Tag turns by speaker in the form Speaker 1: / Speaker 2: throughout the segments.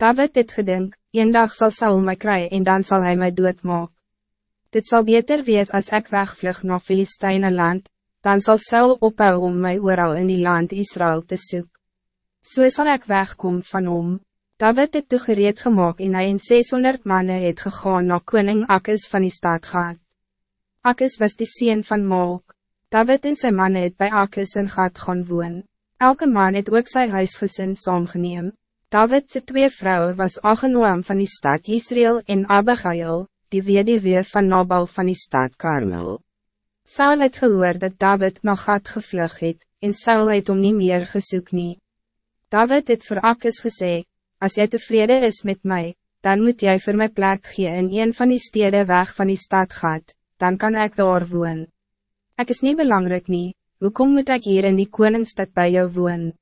Speaker 1: David het gedink, een dag zal Saul mij krijgen en dan zal hij mij doodmaak. Dit zal beter wees als ik wegvlug naar Filistijne land, dan zal Saul ophou om mij ooral in die land Israël te. Zo so zal ik wegkom van hom. David het toegereed gemaakt en hy en 600 mannen het gegaan na koning Akkes van die stad gehad. Akkes was die sien van Malk. David en zijn mannen het bij Akkes in Gat gaan woon. Elke man het ook sy huisgesin saamgeneem. Davidse twee vrouwen was Agenoam van die stad Israël en Abigail, die weduwee van Nabal van die stad Karmel. Saul het gehoor dat David nog had gevlug het, en Saul het om niet meer gesoek nie. David het voor Akkes gesê, als jij tevreden is met mij, dan moet jij voor mij plek gee in een van die steden weg van die stad gaat, dan kan ik daar woon. Ik is niet belangrijk nie, hoekom moet ik hier in die koningsstad bij jou woon?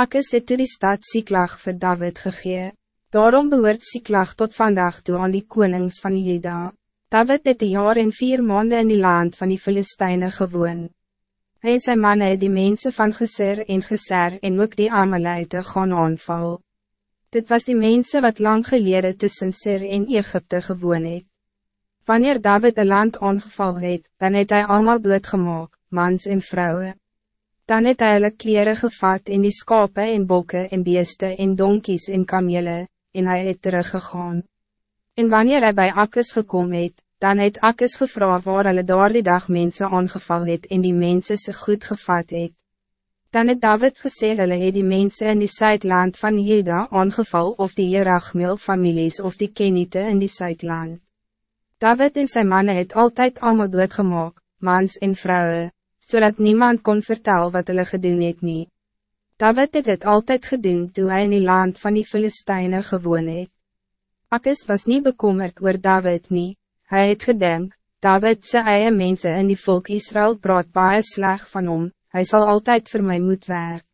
Speaker 1: Akkes het toe die stad Siklag voor David gegee, daarom behoort Siklag tot vandaag toe aan die konings van Juda. David het een jaar en vier maanden in die land van die Filistijnen gewoon. Hij en zijn mannen die mensen van Geser en Geser en ook die Amalite gaan aanval. Dit was die mensen wat lang geleden tussen Ser en Egypte gewoon het. Wanneer David een land aangeval het, dan het hij allemaal doodgemaak, mans en vrouwen. Dan het hy hulle kleren gevat in die skape en bokke en beeste en donkies en kamele, en hij het teruggegaan. En wanneer hij bij Akkes gekomen het, dan het Akkes gevra waar hulle daar die dag mense aangeval het en die mense se goed gevat het. Dan het David gesê hulle het die mense in die Zuidland van Juda aangeval of die Jerachmeel families of die Kenite in die Zuidland. David en zijn mannen het altijd allemaal doodgemaak, mans en vrouwen, zodat niemand kon vertellen wat hulle gedoen het nie. David het het altijd gedoen toen hij in die land van die Filistijnen gewoon het. Akkes was niet bekommerd oor David nie, hy het gedenk, David sy eie mense in die volk Israël praat baie sleg van hom, hij zal altijd voor mij moet werk.